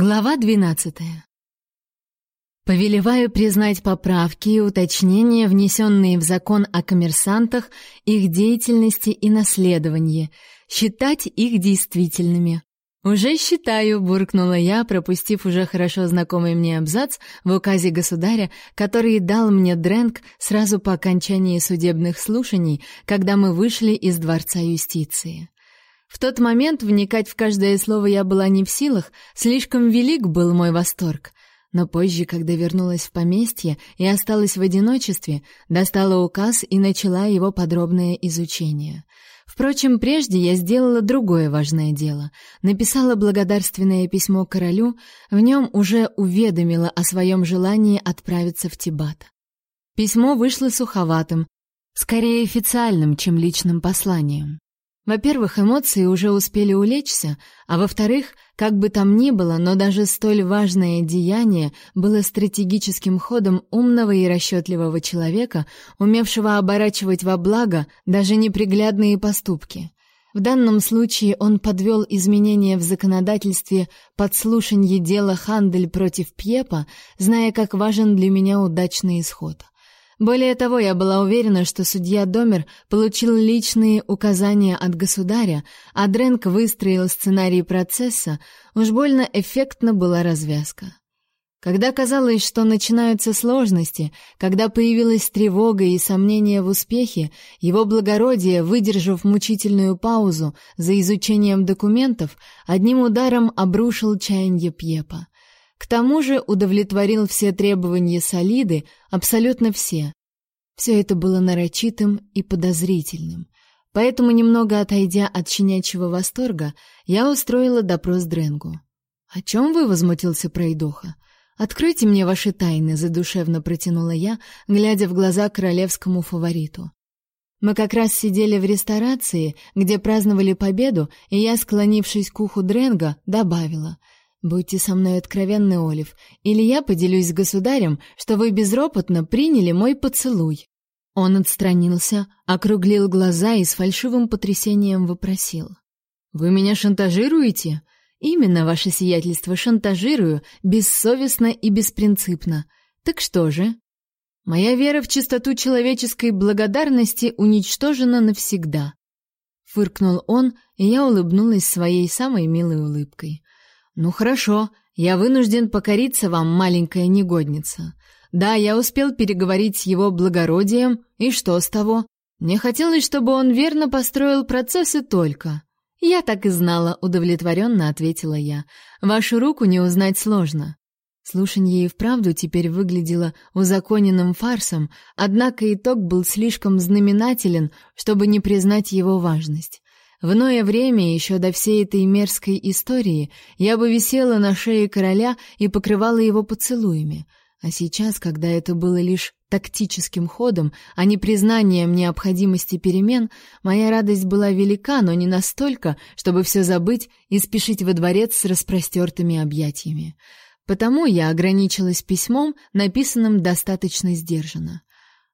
Глава 12. Повелеваю признать поправки и уточнения, внесенные в закон о коммерсантах, их деятельности и наследовании, считать их действительными. Уже считаю, буркнула я, пропустив уже хорошо знакомый мне абзац в указе государя, который дал мне Дренк сразу по окончании судебных слушаний, когда мы вышли из дворца юстиции. В тот момент вникать в каждое слово я была не в силах, слишком велик был мой восторг. Но позже, когда вернулась в поместье и осталась в одиночестве, достала указ и начала его подробное изучение. Впрочем, прежде я сделала другое важное дело. Написала благодарственное письмо королю, в нем уже уведомила о своем желании отправиться в Тибат. Письмо вышло суховатым, скорее официальным, чем личным посланием. Во-первых, эмоции уже успели улечься, а во-вторых, как бы там ни было, но даже столь важное деяние было стратегическим ходом умного и расчетливого человека, умевшего оборачивать во благо даже неприглядные поступки. В данном случае он подвел изменения в законодательстве подслушанье дела Хандель против Пьепа, зная, как важен для меня удачный исход — более того, я была уверена, что судья Домер получил личные указания от государя, а Дренк выстроил сценарий процесса, уж больно эффектно была развязка. Когда казалось, что начинаются сложности, когда появилась тревога и сомнения в успехе, его благородие, выдержав мучительную паузу за изучением документов, одним ударом обрушил чаянье Пьепа. К тому же удовлетворил все требования Солиды, абсолютно все. Все это было нарочитым и подозрительным. Поэтому, немного отойдя от щенячьего восторга, я устроила допрос Дренгу. «О чем вы?» — возмутился Пройдоха. «Откройте мне ваши тайны», — задушевно протянула я, глядя в глаза королевскому фавориту. Мы как раз сидели в ресторации, где праздновали победу, и я, склонившись к уху Дренга, добавила — Будьте со мной откровенны, Олив, или я поделюсь с государем, что вы безропотно приняли мой поцелуй. Он отстранился, округлил глаза и с фальшивым потрясением вопросил: "Вы меня шантажируете?" "Именно, ваше сиятельство, шантажирую, бессовестно и беспринципно. Так что же?" "Моя вера в чистоту человеческой благодарности уничтожена навсегда." Фыркнул он, и я улыбнулась своей самой милой улыбкой. Ну хорошо, я вынужден покориться вам, маленькая негодница. Да, я успел переговорить с его благородием, и что с того? Мне хотелось, чтобы он верно построил процессы только. Я так и знала, удовлетворенно ответила я. Вашу руку не узнать сложно. Слушанье и вправду теперь выглядело узаконенным фарсом, однако итог был слишком знаменателен, чтобы не признать его важность. В иное время, еще до всей этой мерзкой истории, я бы висела на шее короля и покрывала его поцелуями. А сейчас, когда это было лишь тактическим ходом, а не признанием необходимости перемен, моя радость была велика, но не настолько, чтобы все забыть и спешить во дворец с распростертыми объятиями. Потому я ограничилась письмом, написанным достаточно сдержанно.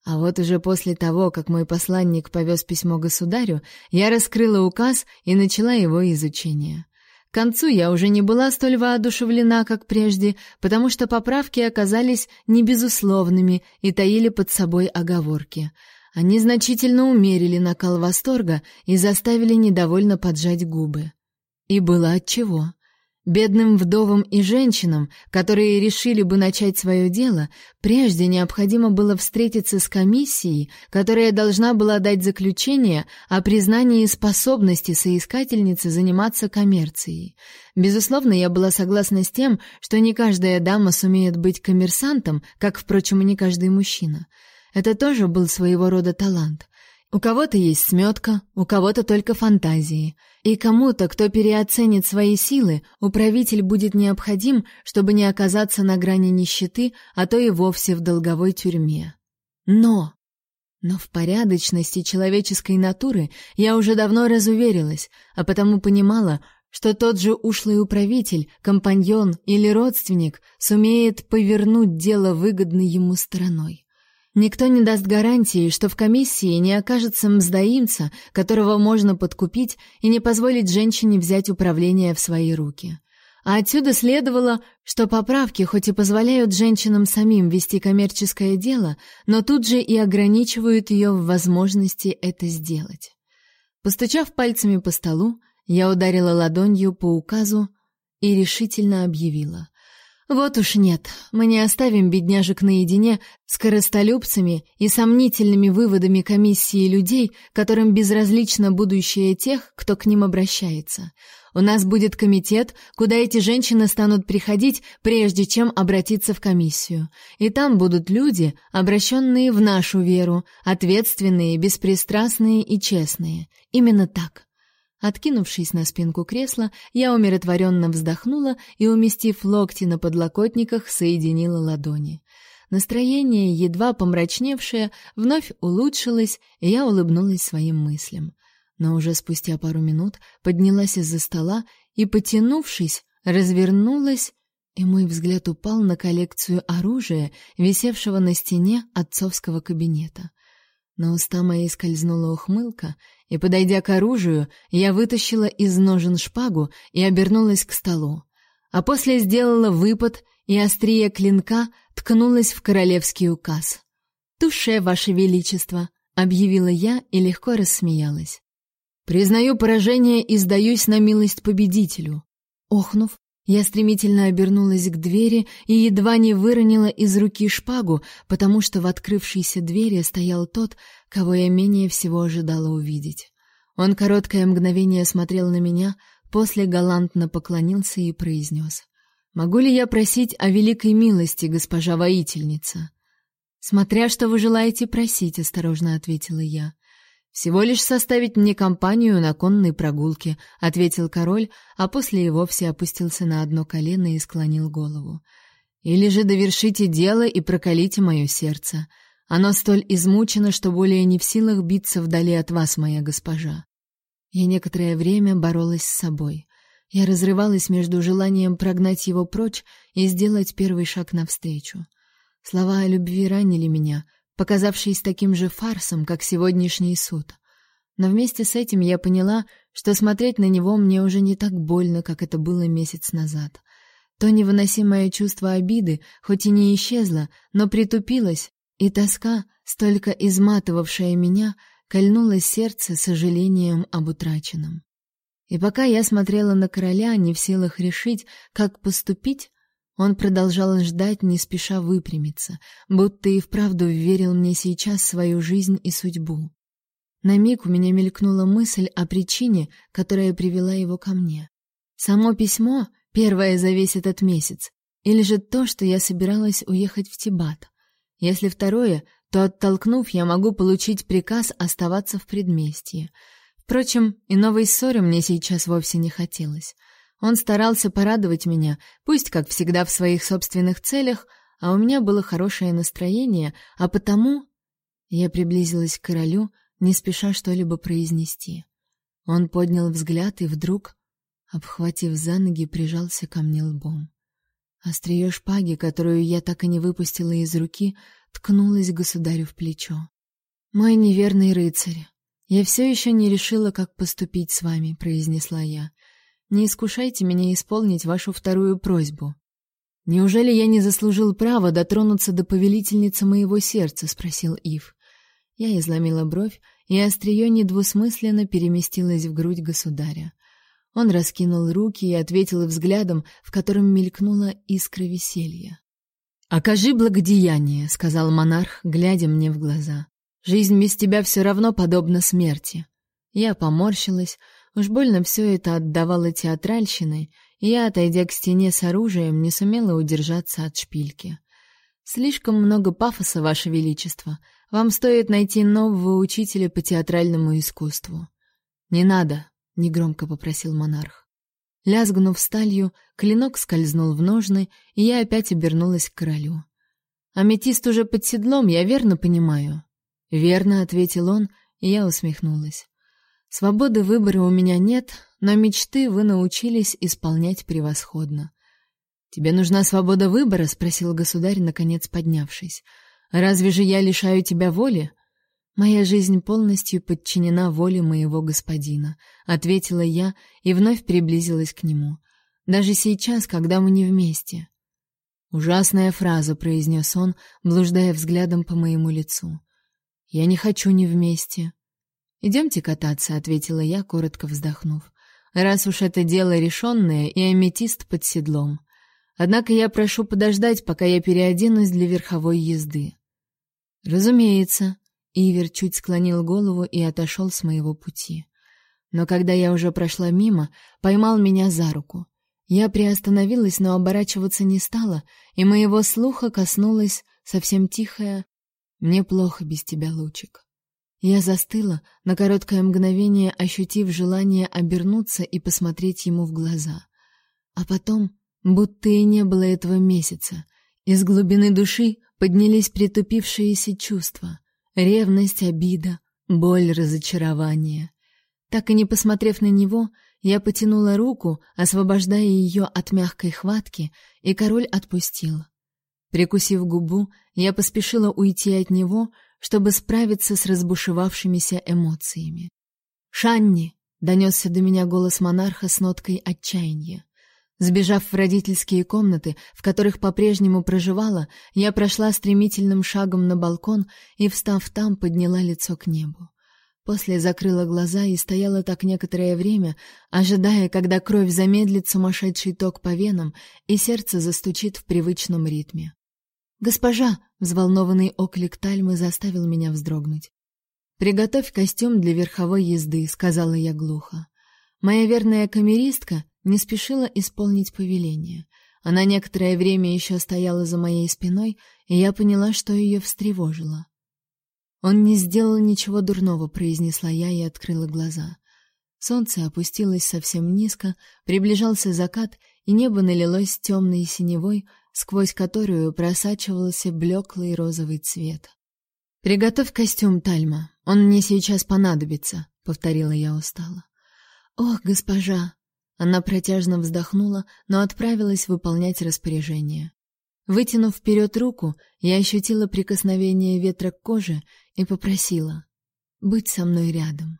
А вот уже после того, как мой посланник повез письмо государю, я раскрыла указ и начала его изучение. К концу я уже не была столь воодушевлена, как прежде, потому что поправки оказались не безусловными и таили под собой оговорки. Они значительно умерили накал восторга и заставили недовольно поджать губы. И было отчего. Бедным вдовам и женщинам, которые решили бы начать свое дело, прежде необходимо было встретиться с комиссией, которая должна была дать заключение о признании способности соискательницы заниматься коммерцией. Безусловно, я была согласна с тем, что не каждая дама сумеет быть коммерсантом, как, впрочем, и не каждый мужчина. Это тоже был своего рода талант. У кого-то есть сметка, у кого-то только фантазии. И кому-то, кто переоценит свои силы, управитель будет необходим, чтобы не оказаться на грани нищеты, а то и вовсе в долговой тюрьме. Но... Но в порядочности человеческой натуры я уже давно разуверилась, а потому понимала, что тот же ушлый управитель, компаньон или родственник сумеет повернуть дело выгодной ему стороной. Никто не даст гарантии, что в комиссии не окажется мздоимца, которого можно подкупить и не позволить женщине взять управление в свои руки. А отсюда следовало, что поправки хоть и позволяют женщинам самим вести коммерческое дело, но тут же и ограничивают ее в возможности это сделать. Постучав пальцами по столу, я ударила ладонью по указу и решительно объявила: вот уж нет, мы не оставим бедняжек наедине с коростолюбцами и сомнительными выводами комиссии людей, которым безразлично будущее тех, кто к ним обращается. У нас будет комитет, куда эти женщины станут приходить, прежде чем обратиться в комиссию. И там будут люди, обращенные в нашу веру, ответственные, беспристрастные и честные. Именно так. Откинувшись на спинку кресла, я умиротворенно вздохнула и, уместив локти на подлокотниках, соединила ладони. Настроение, едва помрачневшее, вновь улучшилось, и я улыбнулась своим мыслям. Но уже спустя пару минут поднялась из-за стола и, потянувшись, развернулась, и мой взгляд упал на коллекцию оружия, висевшего на стене отцовского кабинета. На уста моей скользнула ухмылка, и, подойдя к оружию, я вытащила из ножен шпагу и обернулась к столу. А после сделала выпад, и острие клинка ткнулось в королевский указ. «Туше, ваше величество!» — объявила я и легко рассмеялась. «Признаю поражение и сдаюсь на милость победителю». Охнув, я стремительно обернулась к двери и едва не выронила из руки шпагу, потому что в открывшейся двери стоял тот, кого я менее всего ожидала увидеть. Он короткое мгновение смотрел на меня, после галантно поклонился и произнес. «Могу ли я просить о великой милости, госпожа воительница?» «Смотря что вы желаете просить», — осторожно ответила я. Всего лишь составить мне компанию на конной прогулке, ответил король, а после и вовсе опустился на одно колено и склонил голову. Или же довершите дело и прокалите мое сердце. Оно столь измучено, что более не в силах биться вдали от вас, моя госпожа. Я некоторое время боролась с собой. Я разрывалась между желанием прогнать его прочь и сделать первый шаг навстречу. Слова о любви ранили меня, показавшись таким же фарсом, как сегодняшний суд. Но вместе с этим я поняла, что смотреть на него мне уже не так больно, как это было месяц назад. То невыносимое чувство обиды, хоть и не исчезло, но притупилось, и тоска, столько изматывавшая меня, кольнула сердце сожалением об утраченном. И пока я смотрела на короля, не в силах решить, как поступить, он продолжал ждать, не спеша выпрямиться, будто и вправду верил мне сейчас свою жизнь и судьбу. На миг у меня мелькнула мысль о причине, которая привела его ко мне. Само письмо, первое за весь этот месяц, или же то, что я собиралась уехать в Тибат. Если второе, то оттолкнув, я могу получить приказ оставаться в предместье. Впрочем, и новой ссоры мне сейчас вовсе не хотелось. Он старался порадовать меня, пусть, как всегда, в своих собственных целях, а у меня было хорошее настроение, а потому я приблизилась к королю, не спеша что-либо произнести. Он поднял взгляд и вдруг, обхватив за ноги, прижался ко мне лбом. Острие шпаги, которую я так и не выпустила из руки, ткнулось государю в плечо. «Мой неверный рыцарь, я все еще не решила, как поступить с вами», — произнесла я. Не искушайте меня исполнить вашу вторую просьбу. Неужели я не заслужил права дотронуться до повелительницы моего сердца, спросил Ив. Я изломила бровь, и острие недвусмысленно переместилось в грудь государя. Он раскинул руки и ответил взглядом, в котором мелькнула искра веселья. «Окажи благодеяние», — сказал монарх, глядя мне в глаза. «Жизнь без тебя все равно подобна смерти». Я поморщилась, Уж больно все это отдавало театральщиной, и я, отойдя к стене с оружием, не сумела удержаться от шпильки. Слишком много пафоса, ваше величество. Вам стоит найти нового учителя по театральному искусству. Не надо, негромко попросил монарх. Лязгнув сталью, клинок скользнул в ножны, и я опять обернулась к королю. Аметист уже под седлом, я верно понимаю? Верно, ответил он, и я усмехнулась. Свободы выбора у меня нет, но мечты вы научились исполнять превосходно. Тебе нужна свобода выбора, спросил государь наконец поднявшись. Разве же я лишаю тебя воли? Моя жизнь полностью подчинена воле моего господина, ответила я и вновь приблизилась к нему. даже сейчас, когда мы не вместе. Ужасная фраза, произнес он, блуждая взглядом по моему лицу. Я не хочу не вместе. Идемте кататься, ответила я, коротко вздохнув. Раз уж это дело решенное, и аметист под седлом. Однако я прошу подождать, пока я переоденусь для верховой езды. Разумеется, Ивер чуть склонил голову и отошел с моего пути. Но когда я уже прошла мимо, поймал меня за руку. Я приостановилась, но оборачиваться не стала, и моего слуха коснулась совсем тихая «Мне плохо без тебя, лучик». Я застыла, на короткое мгновение ощутив желание обернуться и посмотреть ему в глаза. А потом, будто и не было этого месяца, из глубины души поднялись притупившиеся чувства. Ревность, обида, боль, разочарование. Так и не посмотрев на него, я потянула руку, освобождая ее от мягкой хватки, и король отпустил. Прикусив губу, я поспешила уйти от него, чтобы справиться с разбушевавшимися эмоциями. «Шанни!» — донесся до меня голос монарха с ноткой отчаяния. Сбежав в родительские комнаты, в которых по-прежнему проживала, я прошла стремительным шагом на балкон и, встав там, подняла лицо к небу. После закрыла глаза и стояла так некоторое время, ожидая, когда кровь замедлит сумасшедший ток по венам и сердце застучит в привычном ритме. «Госпожа!» — взволнованный оклик Тальмы заставил меня вздрогнуть. «Приготовь костюм для верховой езды», — сказала я глухо. Моя верная камеристка не спешила исполнить повеление. Она некоторое время еще стояла за моей спиной, и я поняла, что ее встревожило. «Он не сделал ничего дурного», — произнесла я и открыла глаза. Солнце опустилось совсем низко, приближался закат, и небо налилось темной синевой, сквозь которую просачивался блеклый розовый цвет. «Приготовь костюм, Тальма, он мне сейчас понадобится», — повторила я устало. «Ох, госпожа!» Она протяжно вздохнула, но отправилась выполнять распоряжение. Вытянув вперед руку, я ощутила прикосновение ветра к коже и попросила быть со мной рядом.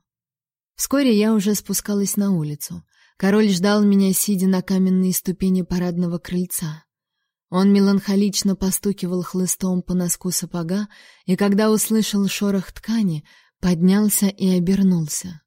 Вскоре я уже спускалась на улицу. Король ждал меня, сидя на каменной ступени парадного крыльца. Он меланхолично постукивал хлыстом по носку сапога, и когда услышал шорох ткани, поднялся и обернулся.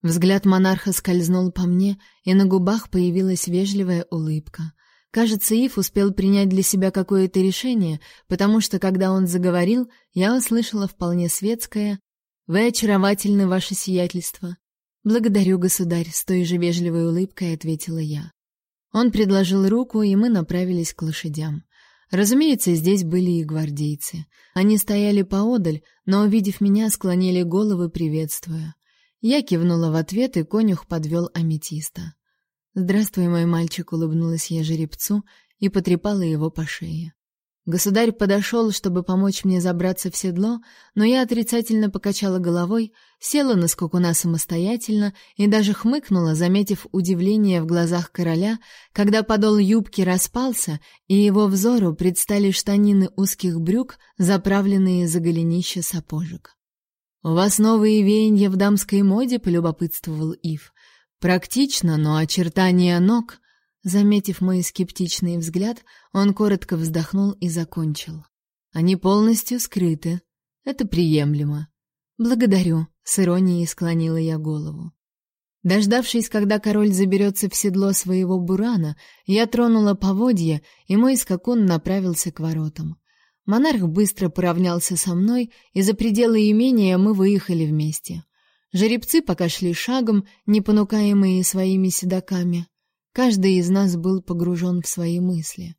Взгляд монарха скользнул по мне, и на губах появилась вежливая улыбка. Кажется, Ив успел принять для себя какое-то решение, потому что, когда он заговорил, я услышала вполне светское «Вы очаровательны, ваше сиятельство». «Благодарю, государь», — с той же вежливой улыбкой ответила я. Он предложил руку, и мы направились к лошадям. Разумеется, здесь были и гвардейцы. Они стояли поодаль, но, увидев меня, склонили головы, приветствуя. Я кивнула в ответ, и конюх подвел аметиста. «Здравствуй, мой мальчик», — улыбнулась я жеребцу и потрепала его по шее. Государь подошел, чтобы помочь мне забраться в седло, но я отрицательно покачала головой, села на скакуна самостоятельно и даже хмыкнула, заметив удивление в глазах короля, когда подол юбки распался, и его взору предстали штанины узких брюк, заправленные за голенище сапожек. «У вас новые веяния в дамской моде?» — полюбопытствовал Ив. «Практично, но очертания ног...» Заметив мой скептичный взгляд, он коротко вздохнул и закончил. «Они полностью скрыты. Это приемлемо». «Благодарю», — с иронией склонила я голову. Дождавшись, когда король заберется в седло своего бурана, я тронула поводья, и мой скакун направился к воротам. Монарх быстро поравнялся со мной, и за пределы имения мы выехали вместе. Жеребцы пока шли шагом, не понукаемые своими седаками. Каждый из нас был погружен в свои мысли.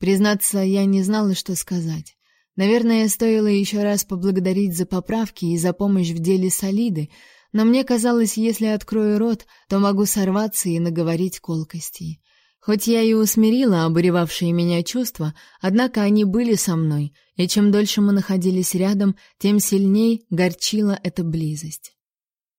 Признаться, я не знала, что сказать. Наверное, стоило еще раз поблагодарить за поправки и за помощь в деле солиды, но мне казалось, если открою рот, то могу сорваться и наговорить колкостей. Хоть я и усмирила обуревавшие меня чувства, однако они были со мной, и чем дольше мы находились рядом, тем сильней горчила эта близость.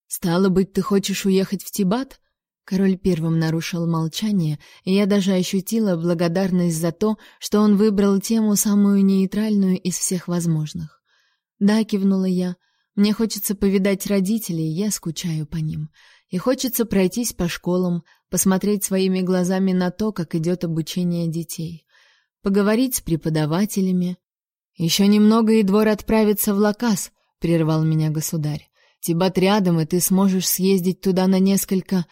«Стало быть, ты хочешь уехать в Тибат?» Король первым нарушил молчание, и я даже ощутила благодарность за то, что он выбрал тему самую нейтральную из всех возможных. «Да», — кивнула я, — «мне хочется повидать родителей, я скучаю по ним. И хочется пройтись по школам, посмотреть своими глазами на то, как идет обучение детей, поговорить с преподавателями. Еще немного и двор отправится в Лакас, прервал меня государь. Тибат рядом, и ты сможешь съездить туда на несколько...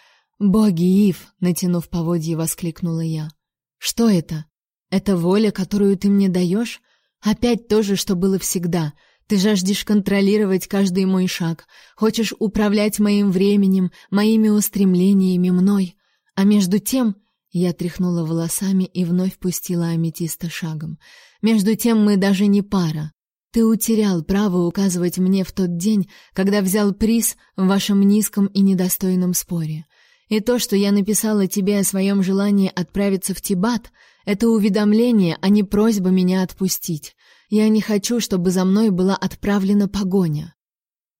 Боги, Ив, натянув поводье, воскликнула я. Что это? Это воля, которую ты мне даешь? Опять то же, что было всегда. Ты жаждешь контролировать каждый мой шаг, хочешь управлять моим временем, моими устремлениями, мной. А между тем, я тряхнула волосами и вновь пустила аметиста шагом. Между тем мы даже не пара. Ты утерял право указывать мне в тот день, когда взял приз в вашем низком и недостойном споре. И то, что я написала тебе о своем желании отправиться в Тибат, это уведомление, а не просьба меня отпустить. Я не хочу, чтобы за мной была отправлена погоня.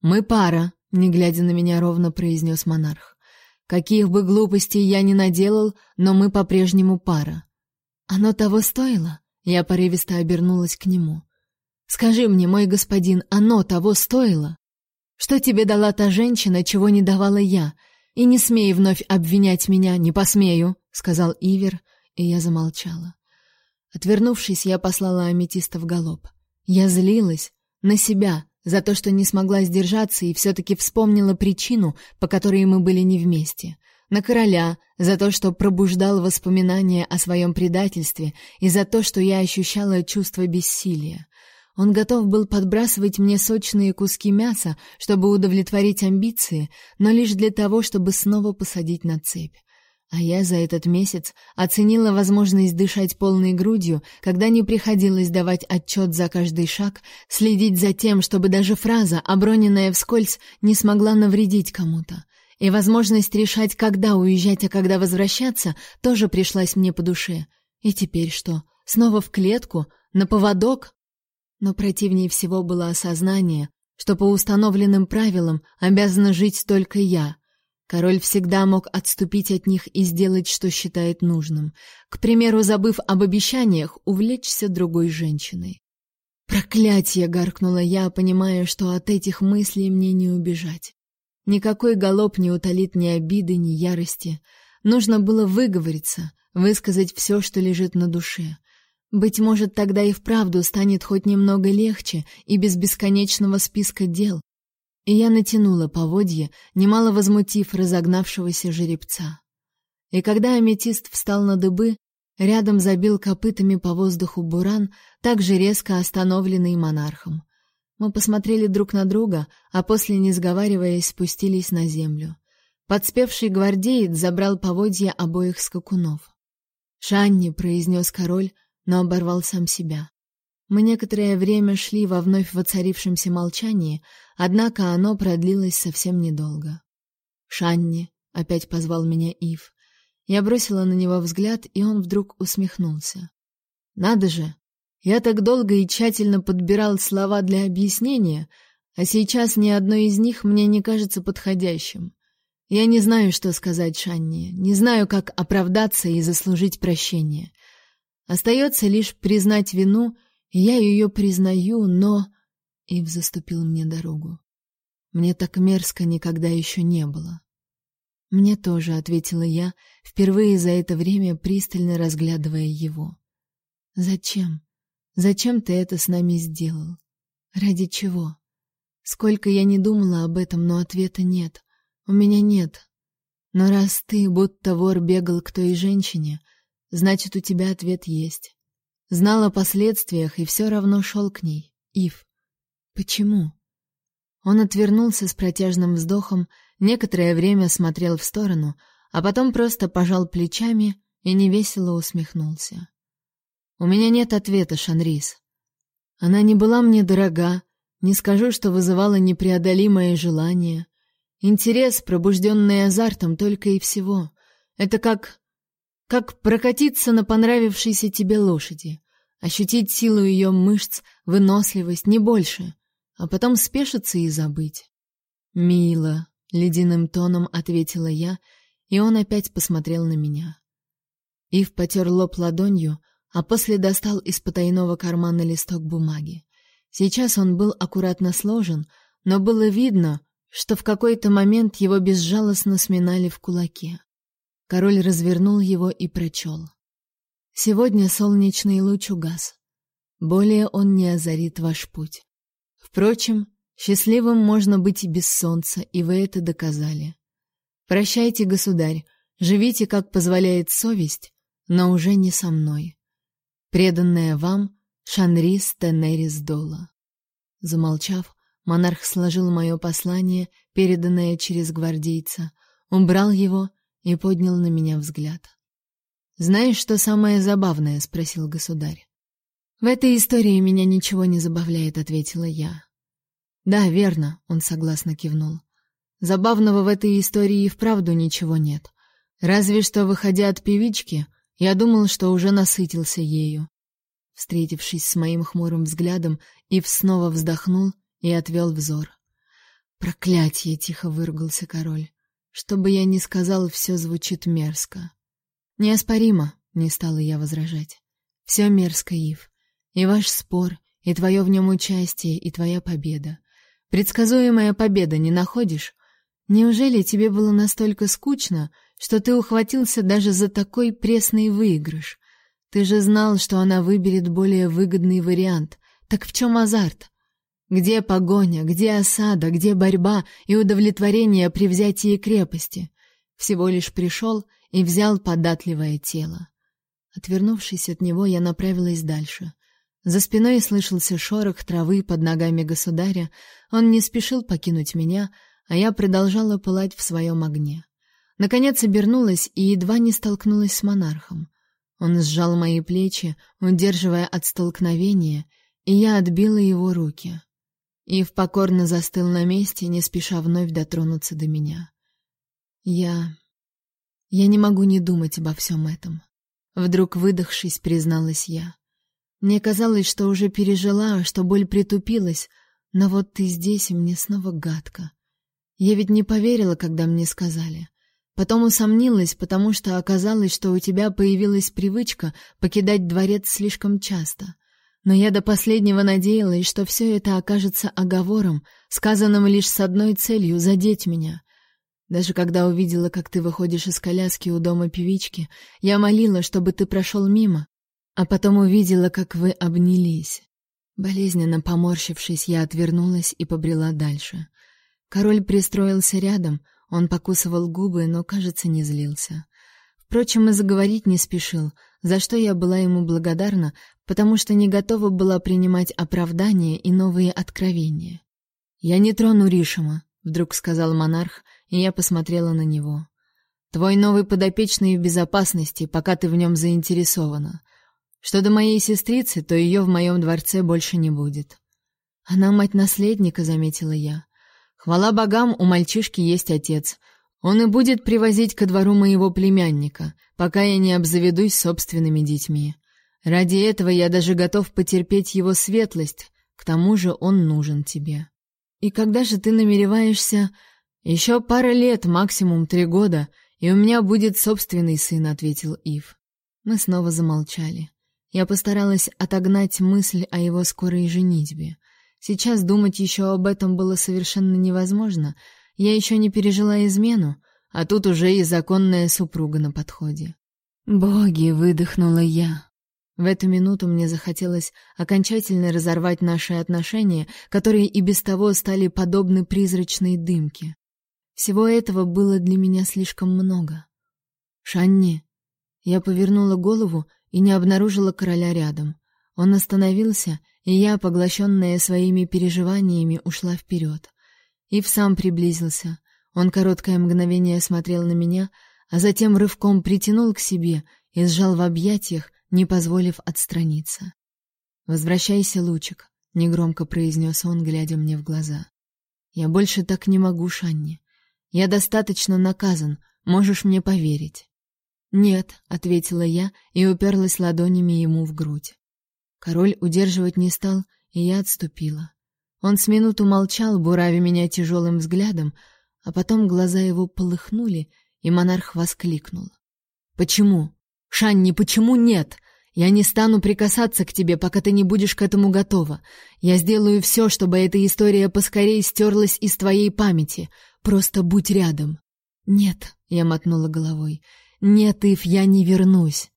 Мы пара, не глядя на меня ровно произнес монарх. Каких бы глупостей я ни наделал, но мы по-прежнему пара. Оно того стоило? Я порывисто обернулась к нему. Скажи мне, мой господин, оно того стоило? Что тебе дала та женщина, чего не давала я? И не смей вновь обвинять меня, не посмею, сказал Ивер, и я замолчала. Отвернувшись, я послала аметиста в галоп. Я злилась на себя за то, что не смогла сдержаться и все таки вспомнила причину, по которой мы были не вместе. На короля за то, что пробуждал воспоминания о своем предательстве, и за то, что я ощущала чувство бессилия. Он готов был подбрасывать мне сочные куски мяса, чтобы удовлетворить амбиции, но лишь для того, чтобы снова посадить на цепь. А я за этот месяц оценила возможность дышать полной грудью, когда не приходилось давать отчет за каждый шаг, следить за тем, чтобы даже фраза, оброненная вскользь, не смогла навредить кому-то. И возможность решать, когда уезжать, а когда возвращаться, тоже пришлась мне по душе. И теперь что? Снова в клетку? На поводок? Но противнее всего было осознание, что по установленным правилам обязана жить только я. Король всегда мог отступить от них и сделать, что считает нужным. К примеру, забыв об обещаниях, увлечься другой женщиной. «Проклятье!» — гаркнула я, понимая, что от этих мыслей мне не убежать. Никакой галоп не утолит ни обиды, ни ярости. Нужно было выговориться, высказать все, что лежит на душе. Быть может, тогда и вправду станет хоть немного легче и без бесконечного списка дел. И я натянула поводье, немало возмутив разогнавшегося жеребца. И когда аметист встал на дыбы, рядом забил копытами по воздуху буран, также резко остановленный монархом. Мы посмотрели друг на друга, а после, не сговариваясь, спустились на землю. Подспевший гвардеец забрал поводья обоих скакунов. «Шанни», — произнес король, но оборвал сам себя. Мы некоторое время шли во вновь воцарившемся молчании, однако оно продлилось совсем недолго. «Шанни», — опять позвал меня Ив. Я бросила на него взгляд, и он вдруг усмехнулся. «Надо же! Я так долго и тщательно подбирал слова для объяснения, а сейчас ни одно из них мне не кажется подходящим. Я не знаю, что сказать Шанни, не знаю, как оправдаться и заслужить прощение. Остается лишь признать вину, и я ее признаю, но... Ив заступил мне дорогу. Мне так мерзко никогда еще не было. Мне тоже, ответила я, впервые за это время пристально разглядывая его. Зачем? Зачем ты это с нами сделал? Ради чего? Сколько я не думала об этом, но ответа нет. У меня нет. Но раз ты, будто вор, бегал к той женщине, Значит, у тебя ответ есть. Знал о последствиях и все равно шел к ней. Ив. Почему? Он отвернулся с протяжным вздохом, некоторое время смотрел в сторону, а потом просто пожал плечами и невесело усмехнулся. У меня нет ответа, Шанрис. Она не была мне дорога, не скажу, что вызывала непреодолимое желание. Интерес, пробужденный азартом, только и всего. Это как как прокатиться на понравившейся тебе лошади, ощутить силу ее мышц, выносливость, не больше, а потом спешиться и забыть. «Мило», — ледяным тоном ответила я, и он опять посмотрел на меня. Ив потер лоб ладонью, а после достал из потайного кармана листок бумаги. Сейчас он был аккуратно сложен, но было видно, что в какой-то момент его безжалостно сминали в кулаке. Король развернул его и прочел. «Сегодня солнечный луч угас. Более он не озарит ваш путь. Впрочем, счастливым можно быть и без солнца, и вы это доказали. Прощайте, государь, живите, как позволяет совесть, но уже не со мной. Преданная вам Шанрис Тенерис Дола». Замолчав, монарх сложил мое послание, переданное через гвардейца, убрал его и поднял на меня взгляд. «Знаешь, что самое забавное?» — спросил государь. «В этой истории меня ничего не забавляет», — ответила я. «Да, верно», — он согласно кивнул. «Забавного в этой истории и вправду ничего нет. Разве что, выходя от певички, я думал, что уже насытился ею. Встретившись с моим хмурым взглядом, Ив снова вздохнул и отвел взор. «Проклятье!» — тихо выругался король. «Что бы я ни сказал, все звучит мерзко». «Неоспоримо», — не стала я возражать. «Все мерзко, Ив. И ваш спор, и твое в нем участие, и твоя победа. Предсказуемая победа, не находишь? Неужели тебе было настолько скучно, что ты ухватился даже за такой пресный выигрыш? Ты же знал, что она выберет более выгодный вариант. Так в чем азарт? Где погоня, где осада, где борьба и удовлетворение при взятии крепости? Всего лишь пришел и взял податливое тело. Отвернувшись от него, я направилась дальше. За спиной слышался шорох травы под ногами государя. Он не спешил покинуть меня, а я продолжала пылать в своем огне. Наконец обернулась и едва не столкнулась с монархом. Он сжал мои плечи, удерживая от столкновения, и я отбила его руки. Ив покорно застыл на месте, не спеша вновь дотронуться до меня. Я... Я не могу не думать обо всем этом. Вдруг выдохшись, призналась я. Мне казалось, что уже пережила, что боль притупилась, но вот ты здесь, и мне снова гадко. Я ведь не поверила, когда мне сказали. Потом усомнилась, потому что оказалось, что у тебя появилась привычка покидать дворец слишком часто. Но я до последнего надеялась, что все это окажется оговором, сказанным лишь с одной целью — задеть меня. Даже когда увидела, как ты выходишь из коляски у дома певички, я молила, чтобы ты прошел мимо, а потом увидела, как вы обнялись. Болезненно поморщившись, я отвернулась и побрела дальше. Король пристроился рядом, он покусывал губы, но, кажется, не злился. Впрочем, и заговорить не спешил, за что я была ему благодарна, потому что не готова была принимать оправдания и новые откровения. «Я не трону Ришима», — вдруг сказал монарх, и я посмотрела на него. «Твой новый подопечный в безопасности, пока ты в нем заинтересована. Что до моей сестрицы, то ее в моем дворце больше не будет». «Она мать наследника», — заметила я. «Хвала богам, у мальчишки есть отец. Он и будет привозить ко двору моего племянника, пока я не обзаведусь собственными детьми. Ради этого я даже готов потерпеть его светлость, к тому же он нужен тебе. И когда же ты намереваешься... Еще пара лет, максимум три года, и у меня будет собственный сын, ответил Ив. Мы снова замолчали. Я постаралась отогнать мысль о его скорой женитьбе. Сейчас думать еще об этом было совершенно невозможно. Я еще не пережила измену, а тут уже и законная супруга на подходе. «Боги!» — выдохнула я. В эту минуту мне захотелось окончательно разорвать наши отношения, которые и без того стали подобны призрачной дымке. Всего этого было для меня слишком много. «Шанни!» Я повернула голову и не обнаружила короля рядом. Он остановился, и я, поглощенная своими переживаниями, ушла вперед. Ив сам приблизился. Он короткое мгновение смотрел на меня, а затем рывком притянул к себе и сжал в объятиях, не позволив отстраниться. «Возвращайся, Лучик», — негромко произнес он, глядя мне в глаза. «Я больше так не могу, Шанни. Я достаточно наказан, можешь мне поверить». «Нет», — ответила я и уперлась ладонями ему в грудь. Король удерживать не стал, и я отступила. Он с минуту молчал, буравя меня тяжелым взглядом, а потом глаза его полыхнули, и монарх воскликнул. «Почему? Шанни, почему нет? Я не стану прикасаться к тебе, пока ты не будешь к этому готова. Я сделаю все, чтобы эта история поскорее стерлась из твоей памяти. Просто будь рядом. Нет, я мотнула головой. Нет, Ив, я не вернусь.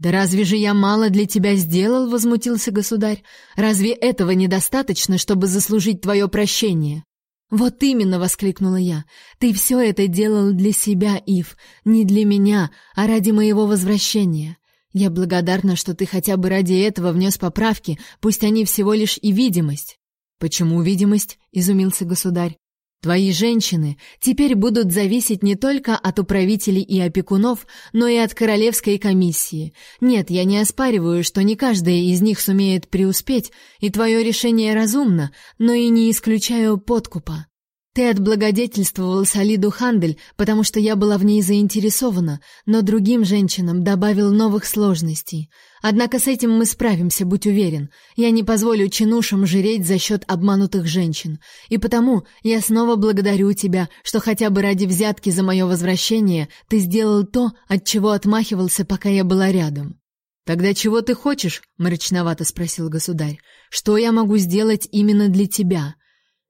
Да разве же я мало для тебя сделал, возмутился государь? Разве этого недостаточно, чтобы заслужить твое прощение? Вот именно, воскликнула я. Ты все это делал для себя, Ив, не для меня, а ради моего возвращения. Я благодарна, что ты хотя бы ради этого внес поправки, пусть они всего лишь и видимость. Почему видимость? изумился государь. Твои женщины теперь будут зависеть не только от управителей и опекунов, но и от королевской комиссии. Нет, я не оспариваю, что не каждая из них сумеет преуспеть, и твое решение разумно, но и не исключаю подкупа. Ты отблагодетельствовал Солиду Хандель, потому что я была в ней заинтересована, но другим женщинам добавил новых сложностей. Однако с этим мы справимся, будь уверен. Я не позволю чинушам жиреть за счет обманутых женщин. И потому я снова благодарю тебя, что хотя бы ради взятки за мое возвращение ты сделал то, от чего отмахивался, пока я была рядом. Тогда чего ты хочешь? мрачновато спросил государь. Что я могу сделать именно для тебя?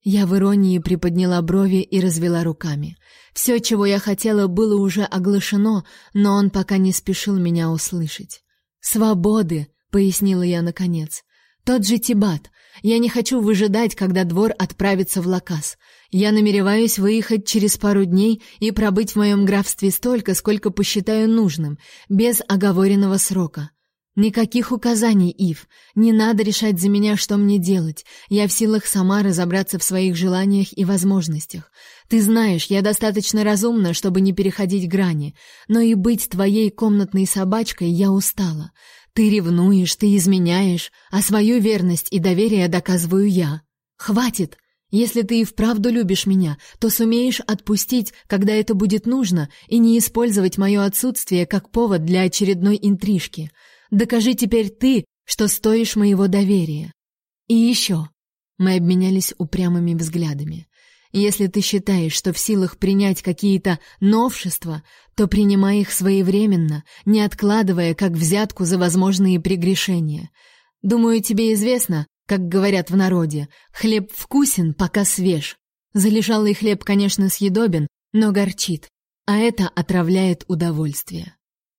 Я в иронии приподняла брови и развела руками. Все, чего я хотела, было уже оглашено, но он пока не спешил меня услышать. «Свободы», — пояснила я наконец. «Тот же Тибат. Я не хочу выжидать, когда двор отправится в Лакас. Я намереваюсь выехать через пару дней и пробыть в моем графстве столько, сколько посчитаю нужным, без оговоренного срока. Никаких указаний, Ив. Не надо решать за меня, что мне делать. Я в силах сама разобраться в своих желаниях и возможностях. Ты знаешь, я достаточно разумна, чтобы не переходить грани, но и быть твоей комнатной собачкой я устала. Ты ревнуешь, ты изменяешь, а свою верность и доверие доказываю я. Хватит. Если ты и вправду любишь меня, то сумеешь отпустить, когда это будет нужно, и не использовать мое отсутствие как повод для очередной интрижки. Докажи теперь ты, что стоишь моего доверия. И еще. Мы обменялись упрямыми взглядами. Если ты считаешь, что в силах принять какие-то новшества, то принимай их своевременно, не откладывая как взятку за возможные прегрешения. Думаю, тебе известно, как говорят в народе, хлеб вкусен, пока свеж. Залежалый хлеб, конечно, съедобен, но горчит, а это отравляет удовольствие.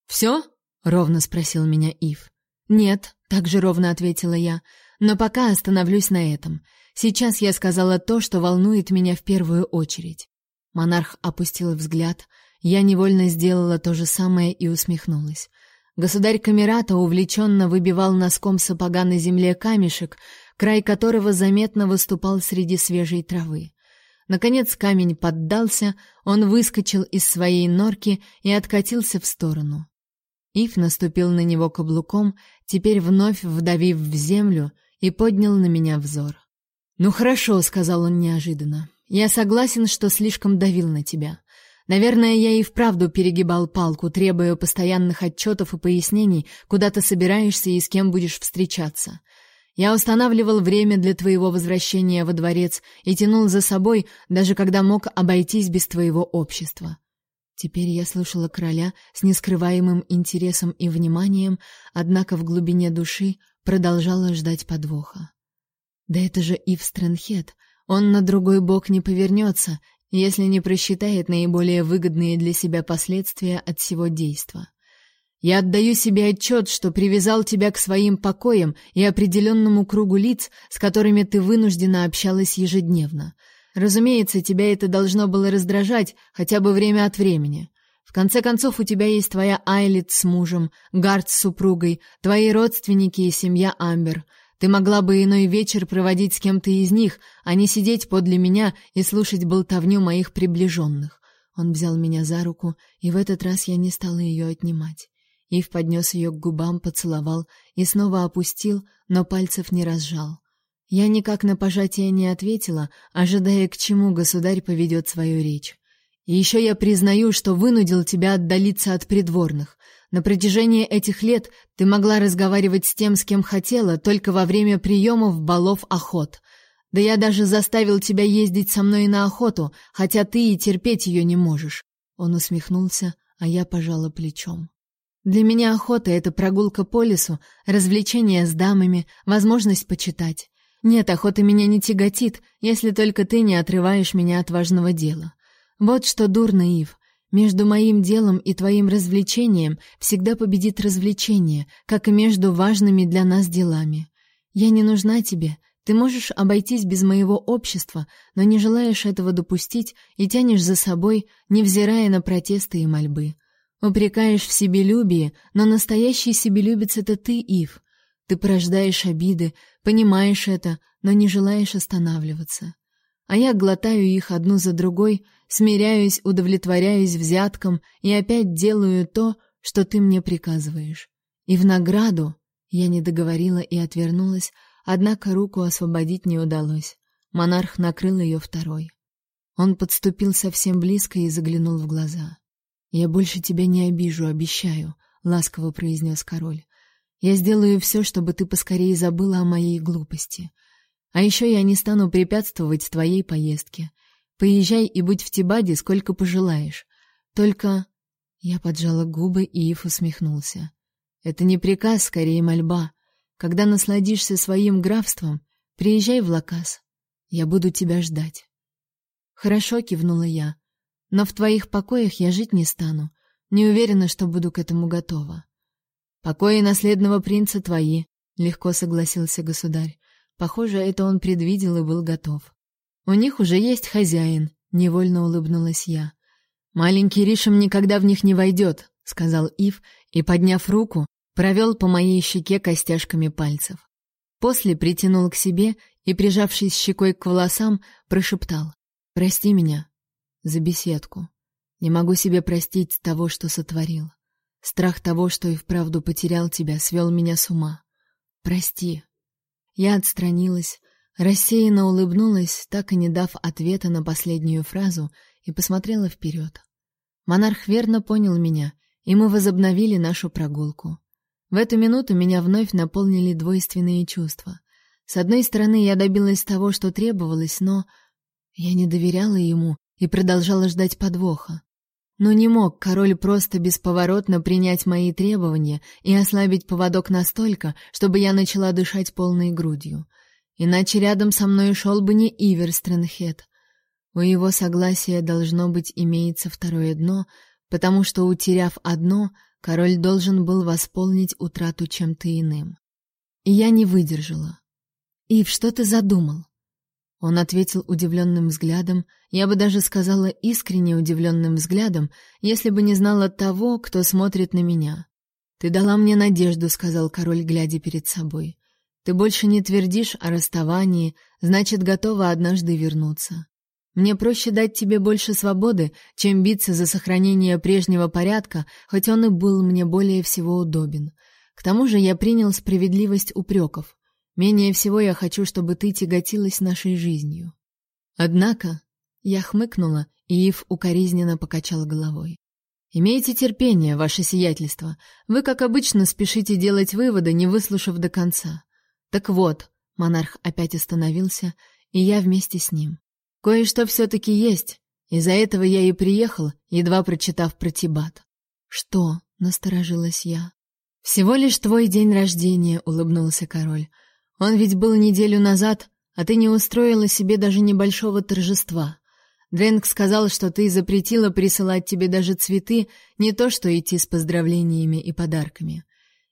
Все? Ровно спросил меня Ив. Нет, так же ровно ответила я, но пока остановлюсь на этом. Сейчас я сказала то, что волнует меня в первую очередь. Монарх опустил взгляд, я невольно сделала то же самое и усмехнулась. Государь Камерата увлеченно выбивал носком сапога на земле камешек, край которого заметно выступал среди свежей травы. Наконец камень поддался, он выскочил из своей норки и откатился в сторону. Ив наступил на него каблуком, теперь вновь вдавив в землю, и поднял на меня взор. «Ну хорошо», — сказал он неожиданно. «Я согласен, что слишком давил на тебя. Наверное, я и вправду перегибал палку, требуя постоянных отчетов и пояснений, куда ты собираешься и с кем будешь встречаться. Я устанавливал время для твоего возвращения во дворец и тянул за собой, даже когда мог обойтись без твоего общества. Теперь я слушала короля с нескрываемым интересом и вниманием, однако в глубине души продолжала ждать подвоха. Да это же Ив Стрэнхед. Он на другой бок не повернется, если не просчитает наиболее выгодные для себя последствия от всего действа. Я отдаю себе отчет, что привязал тебя к своим покоям и определенному кругу лиц, с которыми ты вынуждена общалась ежедневно — Разумеется, тебя это должно было раздражать хотя бы время от времени. В конце концов, у тебя есть твоя Айлит с мужем, Гард с супругой, твои родственники и семья Амбер. Ты могла бы иной вечер проводить с кем-то из них, а не сидеть подле меня и слушать болтовню моих приближенных. Он взял меня за руку, и в этот раз я не стала ее отнимать. Ив поднес ее к губам, поцеловал и снова опустил, но пальцев не разжал. Я никак на пожатие не ответила, ожидая, к чему государь поведет свою речь. И еще я признаю, что вынудил тебя отдалиться от придворных. На протяжении этих лет ты могла разговаривать с тем, с кем хотела, только во время приемов, балов, охот. Да я даже заставил тебя ездить со мной на охоту, хотя ты и терпеть ее не можешь. Он усмехнулся, а я пожала плечом. Для меня охота — это прогулка по лесу, развлечения с дамами, возможность почитать. Нет, охота меня не тяготит, если только ты не отрываешь меня от важного дела. Вот что дурно, Ив. Между моим делом и твоим развлечением всегда победит развлечение, как и между важными для нас делами. Я не нужна тебе, ты можешь обойтись без моего общества, но не желаешь этого допустить и тянешь за собой, невзирая на протесты и мольбы. Упрекаешь в себелюбии, но настоящий себелюбец — это ты, Ив. Ты порождаешь обиды, понимаешь это, но не желаешь останавливаться. А я глотаю их одну за другой, смиряюсь, удовлетворяюсь взятком и опять делаю то, что ты мне приказываешь. И в награду я не договорила и отвернулась, однако руку освободить не удалось. Монарх накрыл ее второй. Он подступил совсем близко и заглянул в глаза. «Я больше тебя не обижу, обещаю», — ласково произнес король. «Я сделаю все, чтобы ты поскорее забыла о моей глупости. А еще я не стану препятствовать твоей поездке. Поезжай и будь в Тибаде сколько пожелаешь. Только...» Я поджала губы, и Ив усмехнулся. «Это не приказ, скорее мольба. Когда насладишься своим графством, приезжай в Лакас. Я буду тебя ждать». «Хорошо», — кивнула я. Но в твоих покоях я жить не стану. Не уверена, что буду к этому готова. Покои наследного принца твои, легко согласился государь. Похоже, это он предвидел и был готов. У них уже есть хозяин, невольно улыбнулась я. Маленький Ришем никогда в них не войдет», — сказал Ив и, подняв руку, провел по моей щеке костяшками пальцев. После притянул к себе и, прижавшись щекой к волосам, прошептал: "Прости меня, за беседку. Не могу себе простить того, что сотворил. Страх того, что и вправду потерял тебя, свел меня с ума. Прости. Я отстранилась, рассеянно улыбнулась, так и не дав ответа на последнюю фразу, и посмотрела вперед. Монарх верно понял меня, и мы возобновили нашу прогулку. В эту минуту меня вновь наполнили двойственные чувства. С одной стороны, я добилась того, что требовалось, но я не доверяла ему и продолжала ждать подвоха. Но не мог король просто бесповоротно принять мои требования и ослабить поводок настолько, чтобы я начала дышать полной грудью. Иначе рядом со мной шел бы не Ивер Стрэнхед. У его согласия должно быть имеется второе дно, потому что, утеряв одно, король должен был восполнить утрату чем-то иным. И я не выдержала. «Ив, что ты задумал?» Он ответил удивленным взглядом, я бы даже сказала искренне удивленным взглядом, если бы не знала того, кто смотрит на меня. Ты дала мне надежду, сказал король, глядя перед собой. Ты больше не твердишь о расставании, значит, готова однажды вернуться. Мне проще дать тебе больше свободы, чем биться за сохранение прежнего порядка, хоть он и был мне более всего удобен. К тому же я принял справедливость упреков. Менее всего я хочу, чтобы ты тяготилась нашей жизнью. Однако я хмыкнула, и Ив укоризненно покачал головой. Имейте терпение, ваше сиятельство. Вы, как обычно, спешите делать выводы, не выслушав до конца. Так вот, монарх опять остановился, и я вместе с ним. Кое-что все-таки есть. Из-за этого я и приехал, едва прочитав про Тибат. Что? Насторожилась я. Всего лишь твой день рождения, улыбнулся король. Он ведь был неделю назад, а ты не устроила себе даже небольшого торжества. Дрэнк сказал, что ты запретила присылать тебе даже цветы, не то что идти с поздравлениями и подарками.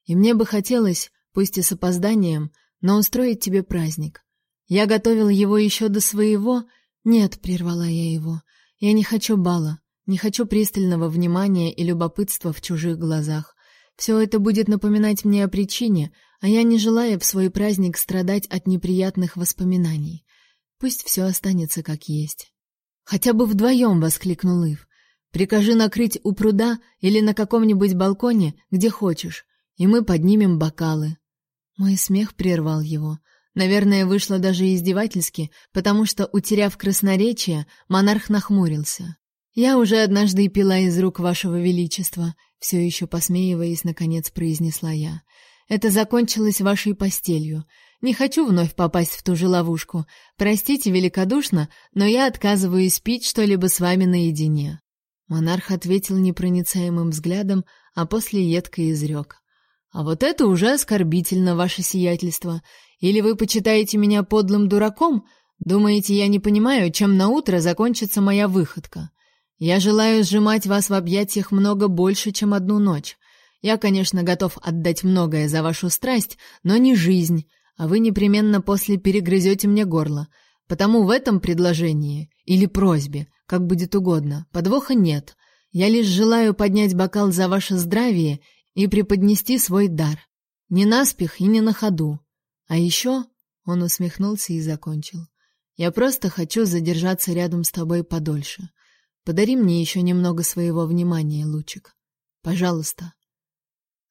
И мне бы хотелось, пусть и с опозданием, но устроить тебе праздник. Я готовил его еще до своего... Нет, прервала я его. Я не хочу бала, не хочу пристального внимания и любопытства в чужих глазах. Все это будет напоминать мне о причине, а я не желаю в свой праздник страдать от неприятных воспоминаний. Пусть все останется как есть. Хотя бы вдвоем, — воскликнул Ив. Прикажи накрыть у пруда или на каком-нибудь балконе, где хочешь, и мы поднимем бокалы. Мой смех прервал его. Наверное, вышло даже издевательски, потому что, утеряв красноречие, монарх нахмурился. Я уже однажды пила из рук вашего величества, все еще посмеиваясь, наконец произнесла я. Это закончилось вашей постелью. Не хочу вновь попасть в ту же ловушку. Простите великодушно, но я отказываюсь пить что-либо с вами наедине. Монарх ответил непроницаемым взглядом, а после едко изрек. «А вот это уже оскорбительно, ваше сиятельство. Или вы почитаете меня подлым дураком? Думаете, я не понимаю, чем на утро закончится моя выходка? Я желаю сжимать вас в объятиях много больше, чем одну ночь. Я, конечно, готов отдать многое за вашу страсть, но не жизнь, а вы непременно после перегрызете мне горло. Потому в этом предложении или просьбе, как будет угодно, подвоха нет. Я лишь желаю поднять бокал за ваше здравие и преподнести свой дар. Не наспех и не на ходу. А еще, он усмехнулся и закончил. Я просто хочу задержаться рядом с тобой подольше. Подари мне еще немного своего внимания, Лучик. Пожалуйста.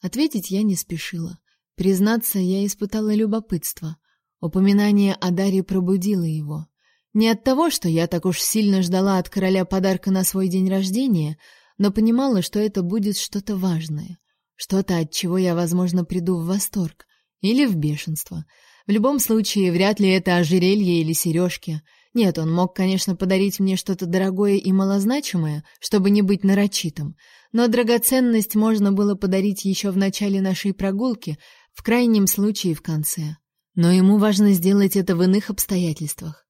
Ответить я не спешила. Признаться, я испытала любопытство. Упоминание о Даре пробудило его. Не от того, что я так уж сильно ждала от короля подарка на свой день рождения, но понимала, что это будет что-то важное, что-то, от чего я, возможно, приду в восторг или в бешенство. В любом случае, вряд ли это ожерелье или сережки. Нет, он мог, конечно, подарить мне что-то дорогое и малозначимое, чтобы не быть нарочитым, но драгоценность можно было подарить еще в начале нашей прогулки, в крайнем случае в конце. Но ему важно сделать это в иных обстоятельствах.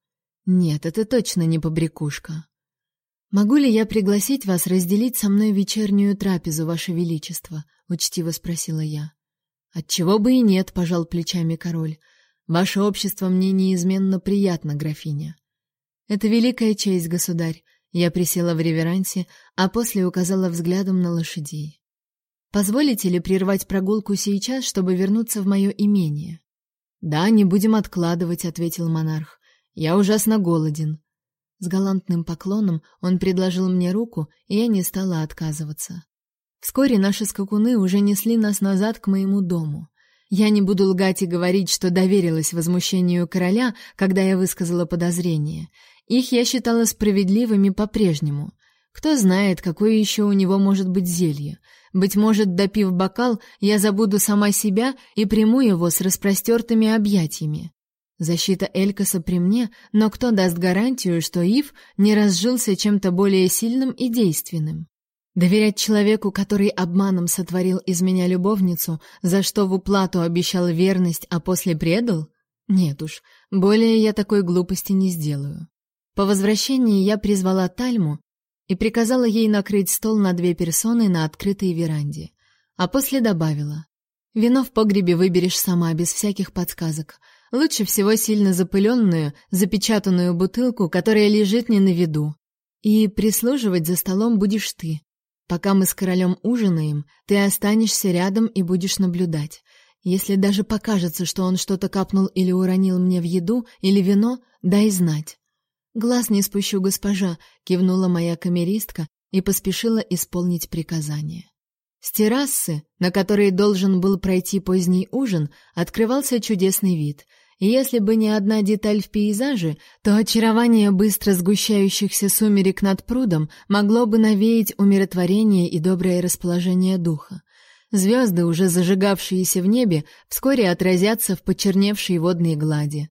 Нет, это точно не побрякушка. Могу ли я пригласить вас разделить со мной вечернюю трапезу, ваше величество, учтиво спросила я. Отчего бы и нет, пожал плечами король. Ваше общество мне неизменно приятно, графиня. Это великая честь, государь. Я присела в реверансе, а после указала взглядом на лошадей. Позволите ли прервать прогулку сейчас, чтобы вернуться в мое имение? Да, не будем откладывать, ответил монарх. Я ужасно голоден. С галантным поклоном он предложил мне руку, и я не стала отказываться. Вскоре наши скакуны уже несли нас назад к моему дому. Я не буду лгать и говорить, что доверилась возмущению короля, когда я высказала подозрение. Их я считала справедливыми по-прежнему. Кто знает, какое еще у него может быть зелье. Быть может, допив бокал, я забуду сама себя и приму его с распростертыми объятиями. Защита Элькаса при мне, но кто даст гарантию, что Ив не разжился чем-то более сильным и действенным? Доверять человеку, который обманом сотворил из меня любовницу, за что в уплату обещал верность, а после предал? Нет уж, более я такой глупости не сделаю. По возвращении я призвала Тальму и приказала ей накрыть стол на две персоны на открытой веранде, а после добавила: "Вино в погребе выберешь сама без всяких подсказок. Лучше всего сильно запыленную, запечатанную бутылку, которая лежит не на виду. И прислуживать за столом будешь ты. Пока мы с королем ужинаем, ты останешься рядом и будешь наблюдать. Если даже покажется, что он что-то капнул или уронил мне в еду или вино, дай знать. Глаз не спущу, госпожа, кивнула моя камеристка и поспешила исполнить приказание. С террасы, на которой должен был пройти поздний ужин, открывался чудесный вид — и если бы не одна деталь в пейзаже, то очарование быстро сгущающихся сумерек над прудом могло бы навеять умиротворение и доброе расположение духа. Звезды, уже зажигавшиеся в небе, вскоре отразятся в почерневшей водной глади.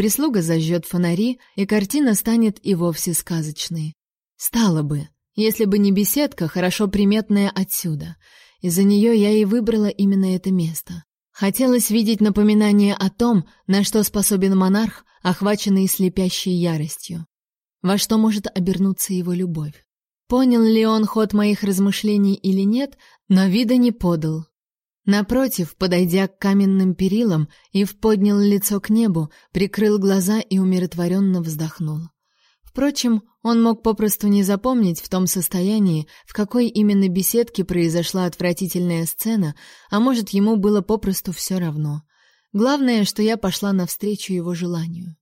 Прислуга зажжет фонари, и картина станет и вовсе сказочной. Стало бы, если бы не беседка, хорошо приметная отсюда. Из-за нее я и выбрала именно это место. Хотелось видеть напоминание о том, на что способен монарх, охваченный слепящей яростью. Во что может обернуться его любовь. Понял ли он ход моих размышлений или нет, но вида не подал. Напротив, подойдя к каменным перилам, Ив поднял лицо к небу, прикрыл глаза и умиротворенно вздохнул. Впрочем, он мог попросту не запомнить в том состоянии, в какой именно беседке произошла отвратительная сцена, а может, ему было попросту все равно. Главное, что я пошла навстречу его желанию.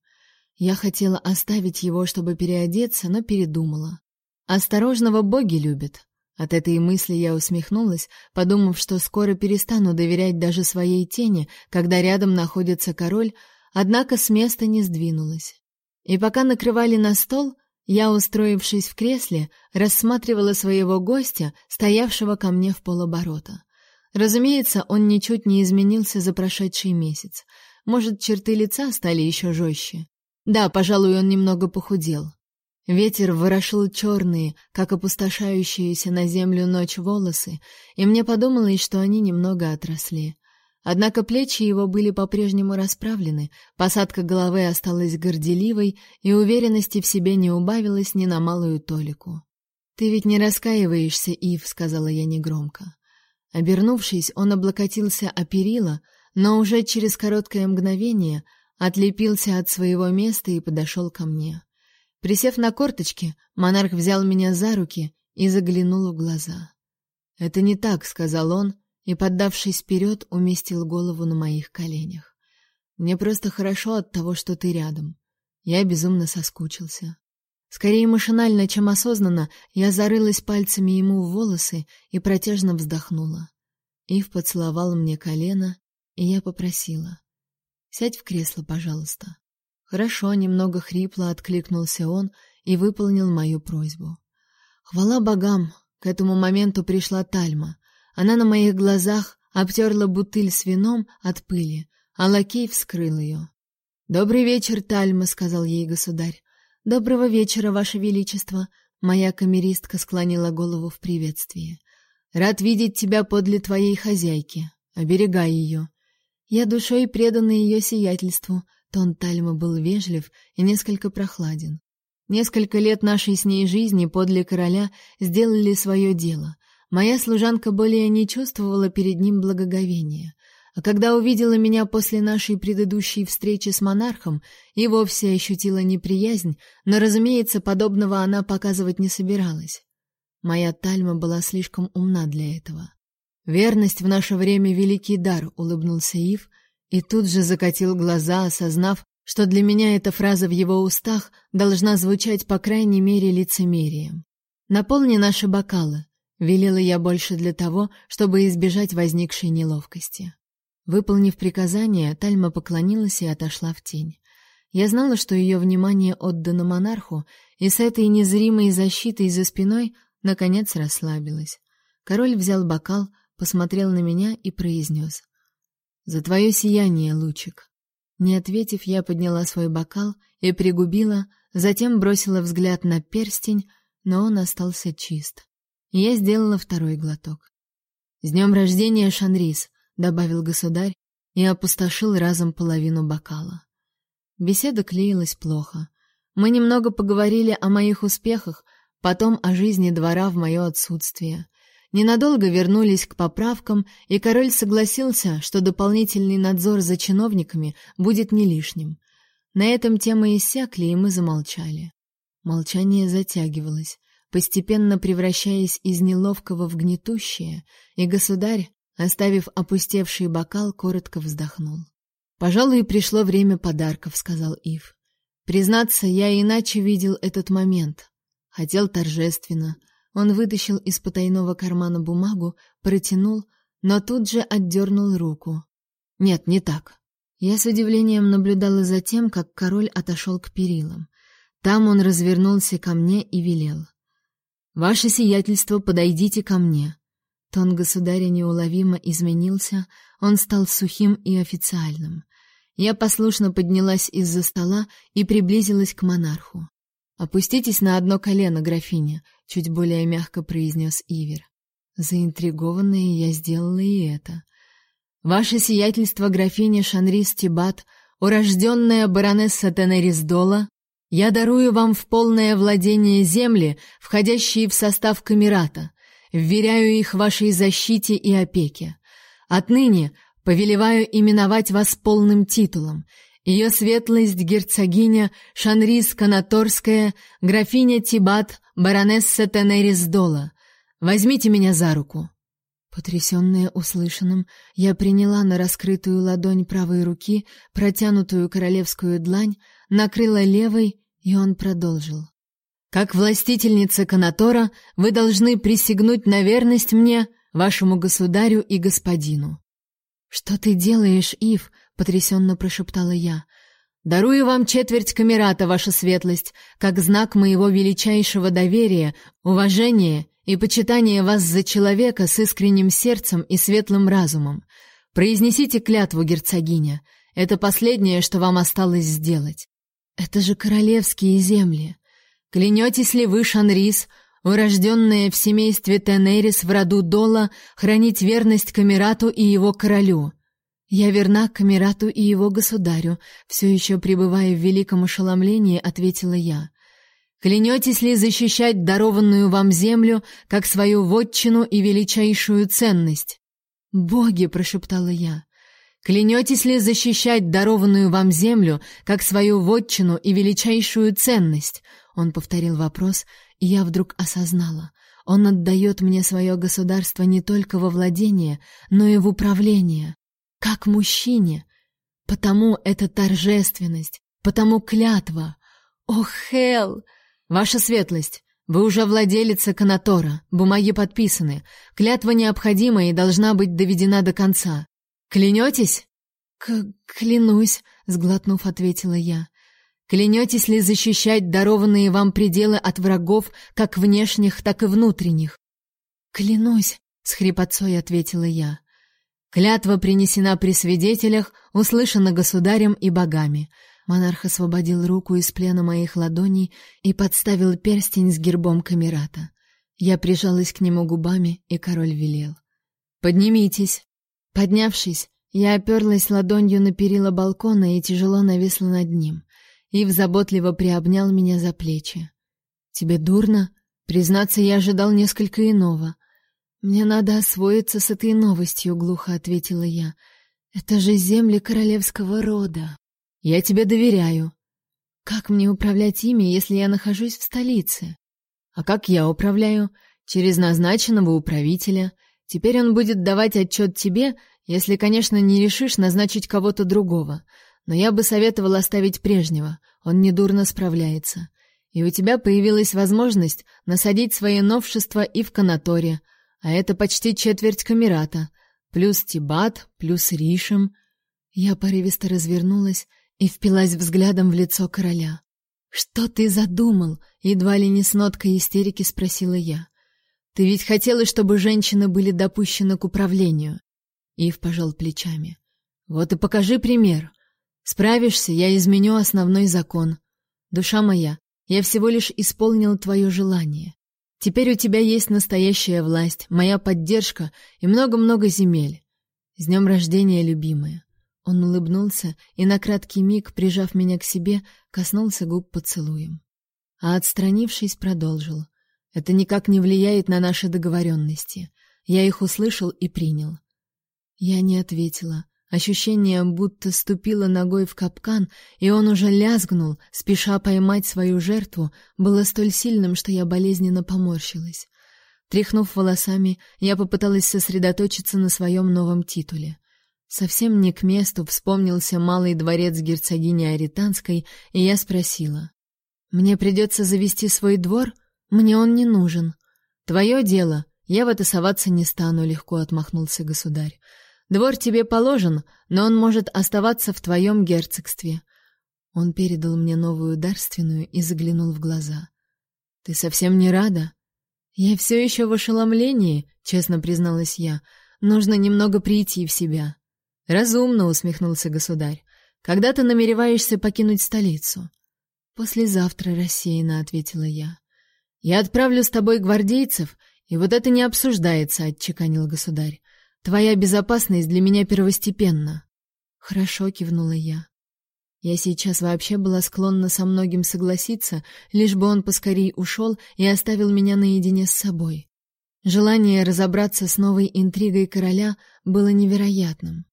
Я хотела оставить его, чтобы переодеться, но передумала. Осторожного боги любят. От этой мысли я усмехнулась, подумав, что скоро перестану доверять даже своей тени, когда рядом находится король, однако с места не сдвинулась. И пока накрывали на стол, я, устроившись в кресле, рассматривала своего гостя, стоявшего ко мне в полоборота. Разумеется, он ничуть не изменился за прошедший месяц. Может, черты лица стали еще жестче. Да, пожалуй, он немного похудел. Ветер ворошил черные, как опустошающиеся на землю ночь волосы, и мне подумалось, что они немного отросли. Однако плечи его были по-прежнему расправлены, посадка головы осталась горделивой, и уверенности в себе не убавилось ни на малую толику. «Ты ведь не раскаиваешься, Ив», — сказала я негромко. Обернувшись, он облокотился о перила, но уже через короткое мгновение отлепился от своего места и подошел ко мне. Присев на корточки, монарх взял меня за руки и заглянул в глаза. «Это не так», — сказал он, и, поддавшись вперед, уместил голову на моих коленях. «Мне просто хорошо от того, что ты рядом. Я безумно соскучился». Скорее машинально, чем осознанно, я зарылась пальцами ему в волосы и протяжно вздохнула. Ив поцеловал мне колено, и я попросила: "Сядь в кресло, пожалуйста". Хорошо, немного хрипло откликнулся он и выполнил мою просьбу. Хвала богам, к этому моменту пришла Тальма. Она на моих глазах обтерла бутыль с вином от пыли, а лакей вскрыл ее. «Добрый вечер, Тальма», — сказал ей государь. Доброго вечера, ваше величество, моя камеристка склонила голову в приветствии. Рад видеть тебя подле твоей хозяйки. Оберегай ее». Я душой предана ее сиятельству. Тон Тальма был вежлив и несколько прохладен. Несколько лет нашей с ней жизни подле короля сделали свое дело. Моя служанка более не чувствовала перед ним благоговения. А когда увидела меня после нашей предыдущей встречи с монархом, и вовсе ощутила неприязнь, но, разумеется, подобного она показывать не собиралась. Моя Тальма была слишком умна для этого. Верность в наше время великий дар, улыбнулся Ив и тут же закатил глаза, осознав, что для меня эта фраза в его устах должна звучать по крайней мере лицемерием. Наполни наши бокалы, велела я больше для того, чтобы избежать возникшей неловкости. Выполнив приказание, Тальма поклонилась и отошла в тень. Я знала, что ее внимание отдано монарху, и с этой незримой защитой за спиной наконец расслабилась. Король взял бокал, посмотрел на меня и произнес. «За твое сияние, лучик!» Не ответив, я подняла свой бокал и пригубила, затем бросила взгляд на перстень, но он остался чист. я сделала второй глоток. «С днем рождения, Шанрис!» добавил государь и опустошил разом половину бокала. Беседа клеилась плохо. Мы немного поговорили о моих успехах, потом о жизни двора в мое отсутствие. Ненадолго вернулись к поправкам, и король согласился, что дополнительный надзор за чиновниками будет не лишним. На этом темы иссякли, и мы замолчали. Молчание затягивалось, постепенно превращаясь из неловкого в гнетущее, и государь, Оставив опустевший бокал, коротко вздохнул. «Пожалуй, пришло время подарков», — сказал Ив. «Признаться, я иначе видел этот момент. Хотел торжественно. Он вытащил из потайного кармана бумагу, протянул, но тут же отдернул руку. Нет, не так. Я с удивлением наблюдала за тем, как король отошел к перилам. Там он развернулся ко мне и велел. «Ваше сиятельство, подойдите ко мне». Тон государя неуловимо изменился, он стал сухим и официальным. Я послушно поднялась из-за стола и приблизилась к монарху. «Опуститесь на одно колено, графиня», — чуть более мягко произнес Ивер. Заинтригованная я сделала и это. «Ваше сиятельство, графиня Шанрис Тибат, урожденная баронесса Тенерис Дола, я дарую вам в полное владение земли, входящие в состав Камерата, вверяю их вашей защите и опеке. Отныне повелеваю именовать вас полным титулом. Ее светлость герцогиня Шанрис Канаторская, графиня Тибат, баронесса Тенерис Дола. Возьмите меня за руку. Потрясенная услышанным, я приняла на раскрытую ладонь правой руки протянутую королевскую длань, накрыла левой, и он продолжил. Как властительница Канатора вы должны присягнуть на верность мне, вашему государю и господину. Что ты делаешь, Ив? Потрясенно прошептала я. Дарую вам четверть камерата, ваша светлость, как знак моего величайшего доверия, уважения и почитания вас за человека с искренним сердцем и светлым разумом. Произнесите клятву, герцогиня. Это последнее, что вам осталось сделать. Это же королевские земли. Клянетесь ли вы, Шанрис, урожденная в семействе Тенерис в роду Дола, хранить верность Камерату и его королю?» «Я верна Камерату и его государю», все еще пребывая в великом ошеломлении, ответила я. «Клянетесь ли защищать дарованную вам землю, как свою вотчину и величайшую ценность?» «Боги!» — прошептала я. «Клянетесь ли защищать дарованную вам землю, как свою вотчину и величайшую ценность?» Он повторил вопрос, и я вдруг осознала. Он отдает мне свое государство не только во владение, но и в управление как мужчине. Потому эта торжественность, потому клятва. Ох, Хел! Ваша светлость, вы уже владелица Канатора, бумаги подписаны, клятва необходима и должна быть доведена до конца. Клянетесь? К клянусь, сглотнув, ответила я. Клянетесь ли защищать дарованные вам пределы от врагов, как внешних, так и внутренних? Клянусь, с хрипотцой ответила я. Клятва принесена при свидетелях, услышана государем и богами. Монарх освободил руку из плена моих ладоней и подставил перстень с гербом Камерата. Я прижалась к нему губами, и король велел: "Поднимитесь". Поднявшись, я оперлась ладонью на перила балкона и тяжело нависла над ним. Ив заботливо приобнял меня за плечи. "Тебе дурно?" Признаться, я ожидал несколько иного. Мне надо освоиться с этой новостью, глухо ответила я. Это же земли королевского рода. Я тебе доверяю. Как мне управлять ими, если я нахожусь в столице? А как я управляю? Через назначенного управителя. Теперь он будет давать отчет тебе, если, конечно, не решишь назначить кого-то другого. Но я бы советовал оставить прежнего. Он недурно справляется. И у тебя появилась возможность насадить свои новшества и в Канаторе, а это почти четверть Камерата, плюс Тибат, плюс Ришем. Я порывисто развернулась и впилась взглядом в лицо короля. «Что ты задумал?» — едва ли не с ноткой истерики спросила я. «Ты ведь хотела, чтобы женщины были допущены к управлению?» Ив пожал плечами. «Вот и покажи пример. Справишься, я изменю основной закон. Душа моя, я всего лишь исполнил твое желание. Теперь у тебя есть настоящая власть, моя поддержка и много-много земель. С днем рождения, любимая. Он улыбнулся и на краткий миг, прижав меня к себе, коснулся губ поцелуем. А отстранившись, продолжил: "Это никак не влияет на наши договоренности. Я их услышал и принял". Я не ответила. Ощущение, будто ступила ногой в капкан, и он уже лязгнул, спеша поймать свою жертву, было столь сильным, что я болезненно поморщилась. Тряхнув волосами, я попыталась сосредоточиться на своем новом титуле. Совсем не к месту вспомнился малый дворец герцогини Аританской, и я спросила: "Мне придется завести свой двор? Мне он не нужен. Твое дело, я в это соваться не стану", легко отмахнулся государь. Двор тебе положен, но он может оставаться в твоем герцогстве. Он передал мне новую дарственную и заглянул в глаза. Ты совсем не рада? Я все еще в ошеломлении, честно призналась я. Нужно немного прийти в себя. Разумно усмехнулся государь. Когда ты намереваешься покинуть столицу? Послезавтра, рассеянно ответила я. Я отправлю с тобой гвардейцев, и вот это не обсуждается, отчеканил государь. Твоя безопасность для меня первостепенна. Хорошо, кивнула я. Я сейчас вообще была склонна со многим согласиться, лишь бы он поскорей ушел и оставил меня наедине с собой. Желание разобраться с новой интригой короля было невероятным.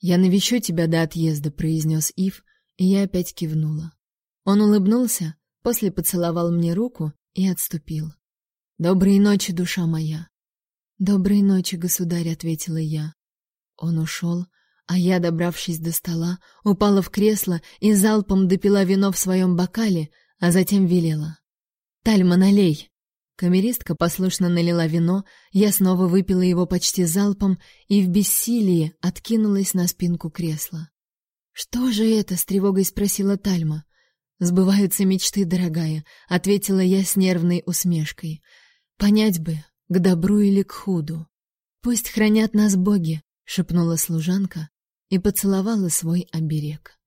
Я навещу тебя до отъезда, произнес Ив, и я опять кивнула. Он улыбнулся, после поцеловал мне руку и отступил. Доброй ночи, душа моя. «Доброй ночи, государь», — ответила я. Он ушел, а я, добравшись до стола, упала в кресло и залпом допила вино в своем бокале, а затем велела. «Тальма, налей!» Камеристка послушно налила вино, я снова выпила его почти залпом и в бессилии откинулась на спинку кресла. «Что же это?» — с тревогой спросила Тальма. «Сбываются мечты, дорогая», — ответила я с нервной усмешкой. «Понять бы, к добру или к худу. Пусть хранят нас боги, шепнула служанка и поцеловала свой оберег.